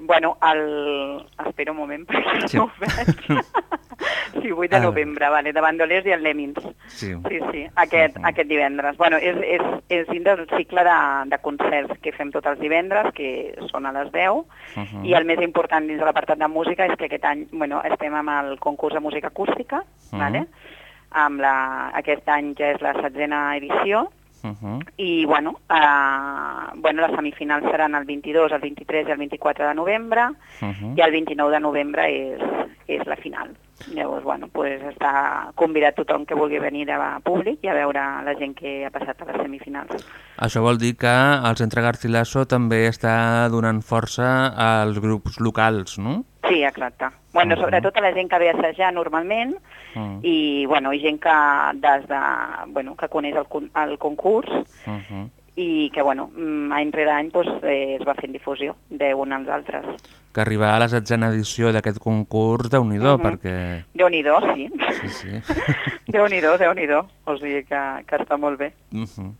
bueno, el... espera un moment perquè Sí. no ho veig. sí, 8 de novembre, vale, de Bandolers i el Lèmins. Sí. Sí, sí, aquest, aquest divendres. Bueno, és, és, és dins del cicle de, de concerts que fem tots els divendres, que són a les 10, Uh -huh. i el més important dins de l'apartat de música és que aquest any bueno, estem amb el concurs de música acústica, Mhm. vale? amb la, aquest any ja és la setzena edició, Uh -huh. i bueno, eh, bueno, les semifinals seran el 22, el 23 i el 24 de novembre, Uh -huh. i el 29 de novembre és, és la final. Llavors, bueno, pues està convidat tothom que vulgui venir a públic i a veure la gent que ha passat a les semifinals. Això vol dir que el Centre Garcilaso també està donant força als grups locals, no? Sí, exacte. Bueno, Mhm. sobretot a la gent que ve a assajar normalment Uh i, bueno, i gent que des de, bueno, que coneix el, el concurs -huh. I que, bueno, mm, any rere any pues, eh, es va fent difusió d'un als altres. Que arribar a la setzena edició d'aquest concurs, déu nhi Mhm. perquè... Déu-n'hi-do, sí. Sí, sí. Déu-n'hi-do, Déu-n'hi-do. O sigui que, que està molt bé. Uh -huh.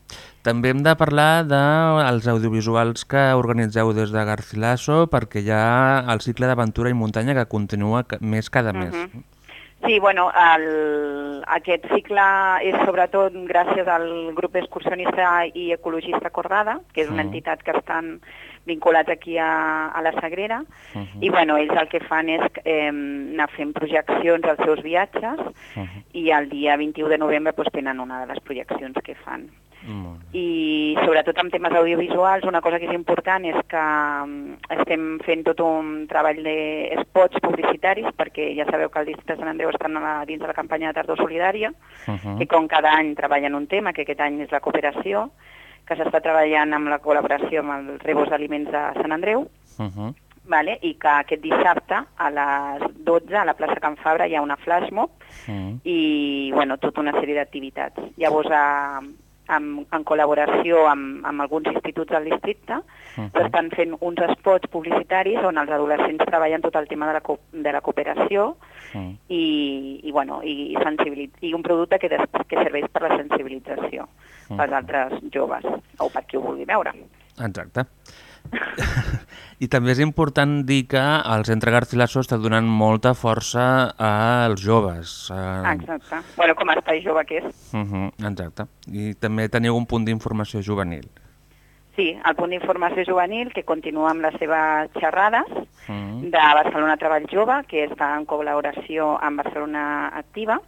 També hem de parlar dels audiovisuals que organitzeu des de Garcilaso perquè hi ha el cicle d'aventura i muntanya que continua més cada mes. Sí, bueno, el, aquest cicle és sobretot gràcies al grup excursionista i ecologista Corrada, que és una Mhm. entitat que estan vinculats aquí a, a la Sagrera, Mhm. i bueno, ells el que fan és eh, anar fent projeccions als seus viatges, Mhm. i el dia 21 de novembre doncs, tenen una de les projeccions que fan. I sobretot en temes audiovisuals una cosa que és important és que mm, estem fent tot un treball de spots publicitaris perquè ja sabeu que el districte de Sant Andreu estan a la, dins de la campanya de tardor solidària Uh -huh. que com cada any treballen un tema, que aquest any és la cooperació, que s'està treballant amb la col·laboració amb el Rebos d'Aliments de Sant Andreu, Uh -huh. vale? i que aquest dissabte a les 12 a la plaça Can Fabra hi ha una flash mob Uh -huh. i bueno, tota una sèrie d'activitats. Llavors, a, en, en col·laboració amb, amb alguns instituts del districte, Mhm. s'estan fent uns spots publicitaris on els adolescents treballen tot el tema de la, co de la cooperació Mhm. i, i, bueno, i, i, sensibilit i un producte que, des, que serveix per la sensibilització Mhm. pels altres joves o per qui ho vulgui veure. Exacte. I també és important dir que el Centre Garcilaso està donant molta força als joves. Eh, Exacte. Bueno, com a espai jove que és. Uh -huh, exacte. I també teniu un punt d'informació juvenil. Sí, el punt d'informació juvenil que continua amb les seves xerrades Uh -huh. de Barcelona Treball Jove, que està en col·laboració amb Barcelona Activa,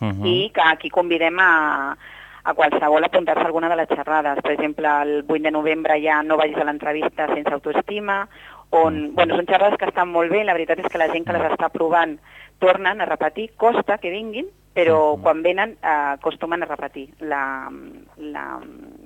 Uh -huh. i que aquí convidem a, a qualsevol apuntar-se a alguna de les xerrades. Per exemple, el 8 de novembre hi ha No vagis a l'entrevista sense autoestima, on, bueno, són xerrades que estan molt bé, la veritat és que la gent que les està provant tornen a repetir, costa que vinguin, però quan venen eh, acostumen a repetir la, la,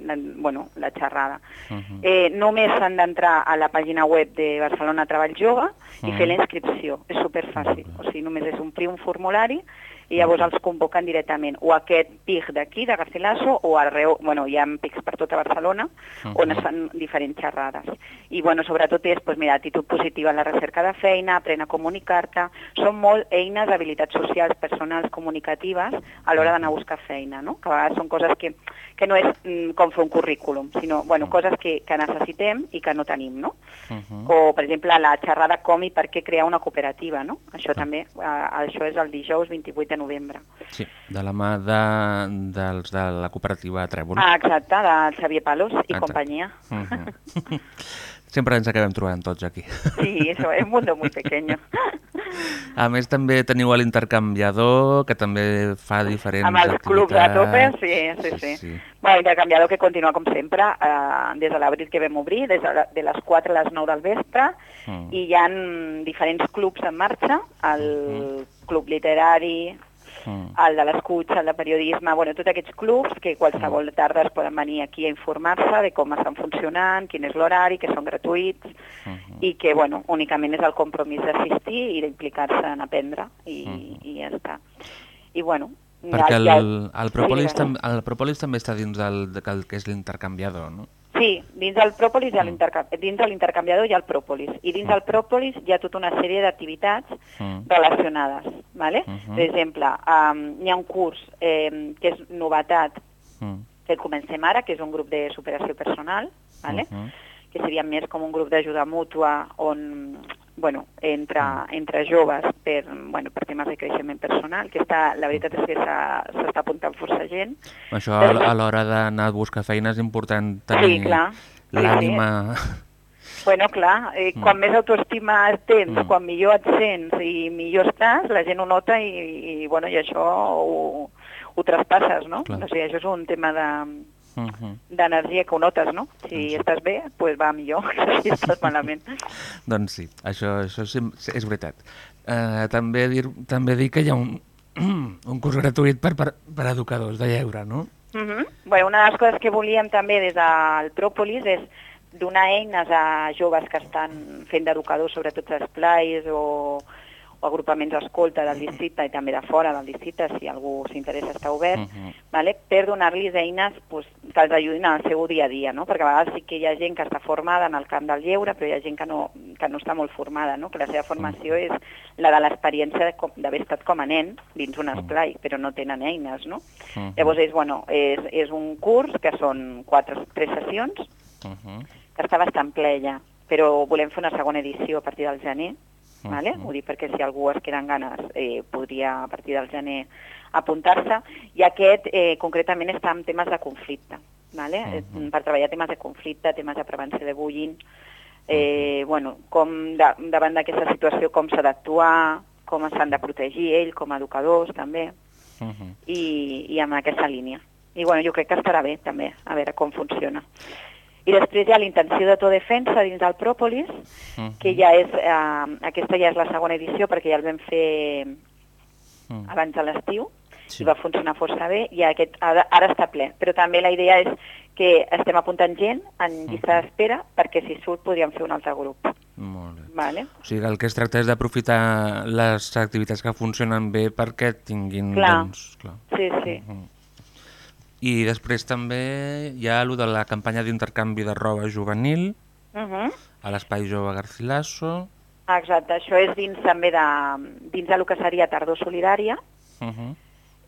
la, bueno, la xerrada. Uh -huh. Eh, només s'han d'entrar a la pàgina web de Barcelona Treball Jove i fer la inscripció. És superfàcil. O sigui, només és omplir un formulari i llavors els convoquen directament o a aquest PIC d'aquí, de Garcilaso, o arreu, bueno, hi ha PICs per tota Barcelona, on es fan diferents xerrades. I, bueno, sobretot és, doncs, mira, actitud positiva en la recerca de feina, aprèn a comunicar-te, són molt eines d'habilitats socials, personals, comunicatives, a l'hora d'anar a buscar feina, no? Que a vegades són coses que, que no és mm, com fer un currículum, sinó, bueno, coses que, que necessitem i que no tenim, no? Uh -huh. o per exemple la xerrada com i per què crear una cooperativa, no? Això també, eh, això és el dijous 28 de novembre. Sí, de la mà de, dels de la cooperativa Trèvol. Ah, exacte, de Xavier Palos i Exacte. companyia. Uh -huh. Sempre ens acabem trobant tots aquí. Sí, eso es un mundo muy pequeño. A més, també teniu l'intercanviador, que també fa diferents Amb els clubs a tope, sí, sí, sí. sí. Bueno, intercanviador que continua com sempre, eh, des de l'abril que vam obrir, des de, la- de les 4 a les 9 del vespre, Mm. i hi ha diferents clubs en marxa, el club literari, Mm. el de l'escuig, el de periodisme, bueno, tots aquests clubs que qualsevol tarda es poden venir aquí a informar-se de com estan funcionant, quin és l'horari, que són gratuïts i que, bueno, únicament és el compromís d'assistir i d'implicar-se en aprendre i, i ja està. I, bueno, Perquè el, el, Propolis, sí, tam, el Propolis també està dins del, del que és l'intercanviador, no? Sí, dins del Pròpolis l'interca- dins de l'intercanviador hi ha el Pròpolis i dins del Pròpolis hi ha tota una sèrie d'activitats Mm. relacionades. ¿vale? Mhm. Per exemple, um, hi ha un curs eh, que és novetat Mm. que comencem ara, que és un grup de superació personal, ¿vale? Mhm. que seria més com un grup d'ajuda mútua on bueno, entre, entre joves per, bueno, per temes de creixement personal, que està, la veritat és que s'està apuntant força gent. Això a, a l'hora d'anar a buscar feina és important tenir Sí, clar. Sí, l'ànima... Bueno, clar, eh, Mm. quan més autoestima tens, Mm. quan millor et sents i millor estàs, la gent ho nota i, i, bueno, i això ho, ho traspasses, no? Clar. O sigui, això és un tema de Mhm. d'energia que ho notes, no? Si estàs bé, doncs pues va millor, si estàs malament. Doncs sí, això, això sí, és veritat. Uh, també, dir, també dir que hi ha un, un curs gratuït per, per, per educadors de lleure, no? Uh -huh. bueno, una de les coses que volíem també des del Pròpolis és donar eines a joves que estan fent d'educadors, sobretot a esplais o, o agrupaments d'escolta del districte i també de fora del districte, si algú s'interessa està obert, Mhm. vale? per donar-los eines pues, que els ajudin al seu dia a dia, no? perquè a vegades sí que hi ha gent que està formada en el camp del lleure, però hi ha gent que no, que no està molt formada, no? que la seva formació és la de l'experiència d'haver estat com a nen dins un esplai, però no tenen eines. No? Mhm. Llavors és, bueno, és, és un curs que són quatre, tres sessions, Mhm. que està bastant ple ja, però volem fer una segona edició a partir del gener, Mhm. vale? ho dic perquè si algú es queda amb ganes eh, podria a partir del gener apuntar-se, i aquest eh, concretament està en temes de conflicte, vale? Eh, per treballar temes de conflicte, temes de prevenció de bullying, eh, bueno, com de, davant d'aquesta situació com s'ha d'actuar, com s'han de protegir ell com a educadors també, Mhm. i, i amb aquesta línia. I bueno, jo crec que estarà bé també, a veure com funciona. I després hi ha l'intenció d'autodefensa dins del Pròpolis, que ja és, eh, aquesta ja és la segona edició perquè ja el vam fer Mm. abans de l'estiu Sí. i va funcionar força bé i aquest, ara, ara està ple. Però també la idea és que estem apuntant gent en llista d'espera perquè si surt podríem fer un altre grup. Molt bé. Vale? O sigui, el que es tracta és d'aprofitar les activitats que funcionen bé perquè tinguin... Clar. Doncs, clar. Sí, sí. Mhm. I després també hi ha allò de la campanya d'intercanvi de roba juvenil Uh -huh. a l'Espai Jove Garcilaso. Exacte, això és dins també de, dins del que seria Tardor Solidària, Uh -huh.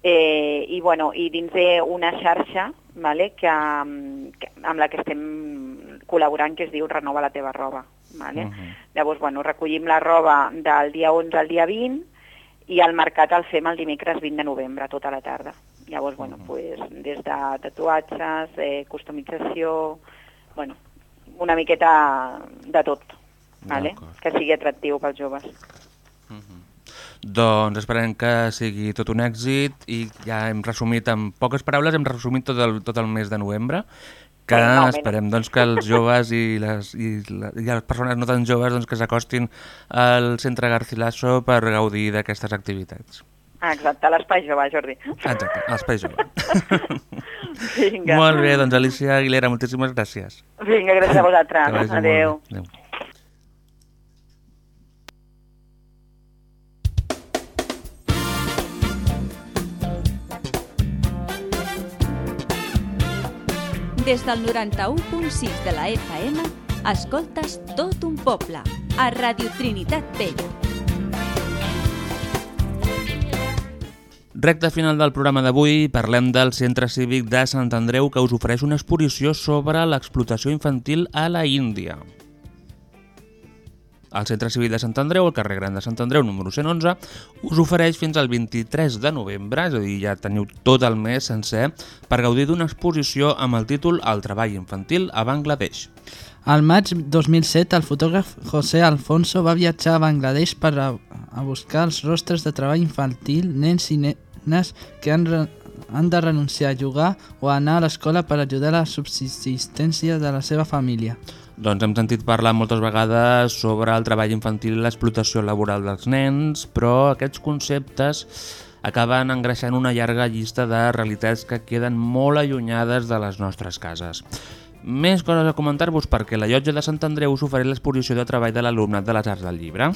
eh, i, bueno, i dins d'una xarxa vale, que, mm, que, amb la que estem col·laborant que es diu Renova la teva roba. Vale? Uh -huh. Llavors, bueno, recollim la roba del dia 11 al dia 20 i el mercat el fem el dimecres 20 de novembre, tota la tarda. Llavors, bueno, pues, des de tatuatges, eh, customització, bueno, una miqueta de tot, vale? Que sigui atractiu pels joves. Doncs esperem que sigui tot un èxit i ja hem resumit en poques paraules, hem resumit tot el, tot el mes de novembre que no, esperem doncs, que els joves i les, i, la, i les persones no tan joves doncs, que s'acostin al centre Garcilaso per gaudir d'aquestes activitats. Ah, exacte, l'espai jove, Jordi. Exacte, a l'espai jove. Vinga. Molt bé, doncs Alicia Aguilera, moltíssimes gràcies. Vinga, gràcies a vosaltres. Adéu. Adéu. Des del 91.6 de la FM, escoltes tot un poble, a Radio Trinitat Vella. Recte final del programa d'avui, parlem del Centre Cívic de Sant Andreu que us ofereix una exposició sobre l'explotació infantil a la Índia. El Centre Cívic de Sant Andreu, al carrer Gran de Sant Andreu, número 111, us ofereix fins al 23 de novembre, és a dir, ja teniu tot el mes sencer, per gaudir d'una exposició amb el títol El treball infantil a Bangladesh. Al maig 2007, el fotògraf José Alfonso va viatjar a Bangladesh per a, a buscar els rostres de treball infantil, nens i nenes que han, han de renunciar a jugar o a anar a l'escola per ajudar a la subsistència de la seva família. Doncs hem sentit parlar moltes vegades sobre el treball infantil i l'explotació laboral dels nens, però aquests conceptes acaben engreixant una llarga llista de realitats que queden molt allunyades de les nostres cases. Més coses a comentar-vos perquè la llotja de Sant Andreu us ofereix l'exposició de treball de l'alumnat de les Arts del Llibre.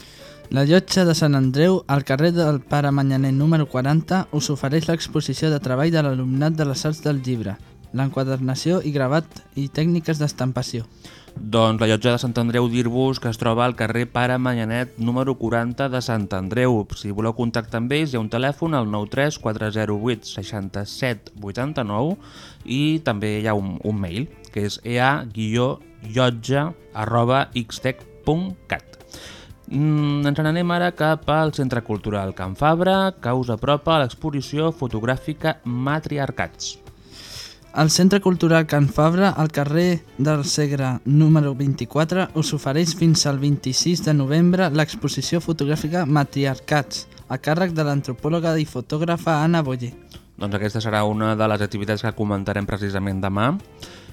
La llotja de Sant Andreu, al carrer del Pare Manyaner número 40, us ofereix l'exposició de treball de l'alumnat de les Arts del Llibre, l'enquadernació i gravat i tècniques d'estampació. Doncs la llotja de Sant Andreu dir-vos que es troba al carrer Pare Manyanet número 40 de Sant Andreu. Si voleu contactar amb ells hi ha un telèfon al 93 408 67 89 i també hi ha un, un mail que és ea-llotja arroba xtec.cat. Mm, ens n'anem ara cap al Centre Cultural Can Fabra, que us apropa a l'exposició fotogràfica Matriarcats. El Centre Cultural Can Fabra, al carrer del Segre número 24, us ofereix fins al 26 de novembre l'exposició fotogràfica Matriarcats, a càrrec de l'antropòloga i fotògrafa Anna Boyer. Doncs aquesta serà una de les activitats que comentarem precisament demà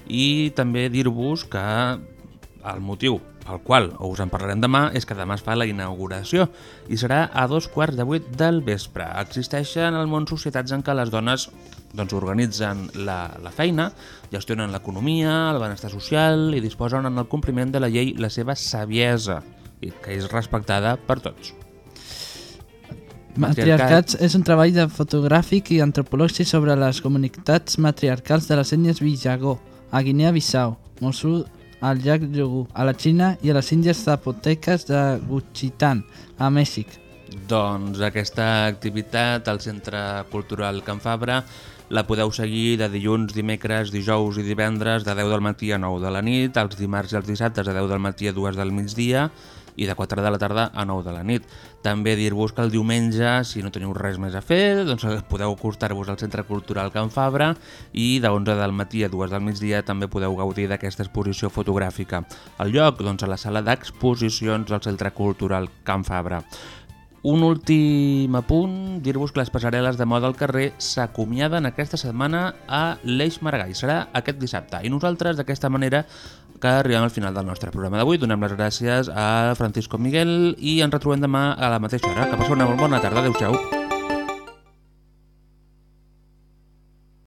i també dir-vos que el motiu pel qual us en parlarem demà és que demà es fa la inauguració i serà a dos quarts de vuit del vespre. Existeixen al món societats en què les dones doncs, organitzen la, la feina, gestionen l'economia, el benestar social i disposen en el compliment de la llei la seva saviesa, i que és respectada per tots. Matriarcats és un treball de fotogràfic i antropològic sobre les comunitats matriarcals de les ètnies Villagó, a Guinea-Bissau, Mosul, al llac Yogú, a la Xina i a les Índies Zapoteques de Guchitán, a Mèxic. Doncs aquesta activitat al Centre Cultural Can Fabra la podeu seguir de dilluns, dimecres, dijous i divendres de 10 del matí a 9 de la nit, els dimarts i els dissabtes de 10 del matí a 2 del migdia i de 4 de la tarda a 9 de la nit. També dir-vos que el diumenge, si no teniu res més a fer, doncs podeu acostar-vos al Centre Cultural Can Fabra i de 11 del matí a 2 del migdia també podeu gaudir d'aquesta exposició fotogràfica. El lloc, doncs, a la sala d'exposicions del Centre Cultural Can Fabra. Un últim apunt, dir-vos que les passarel·les de moda al carrer s'acomiaden aquesta setmana a l'Eix Maragall. Serà aquest dissabte. I nosaltres, d'aquesta manera, que arribem al final del nostre programa d'avui. Donem les gràcies a Francisco Miguel i ens retrobem demà a la mateixa hora. Que passeu una molt bona tarda. Adéu-siau.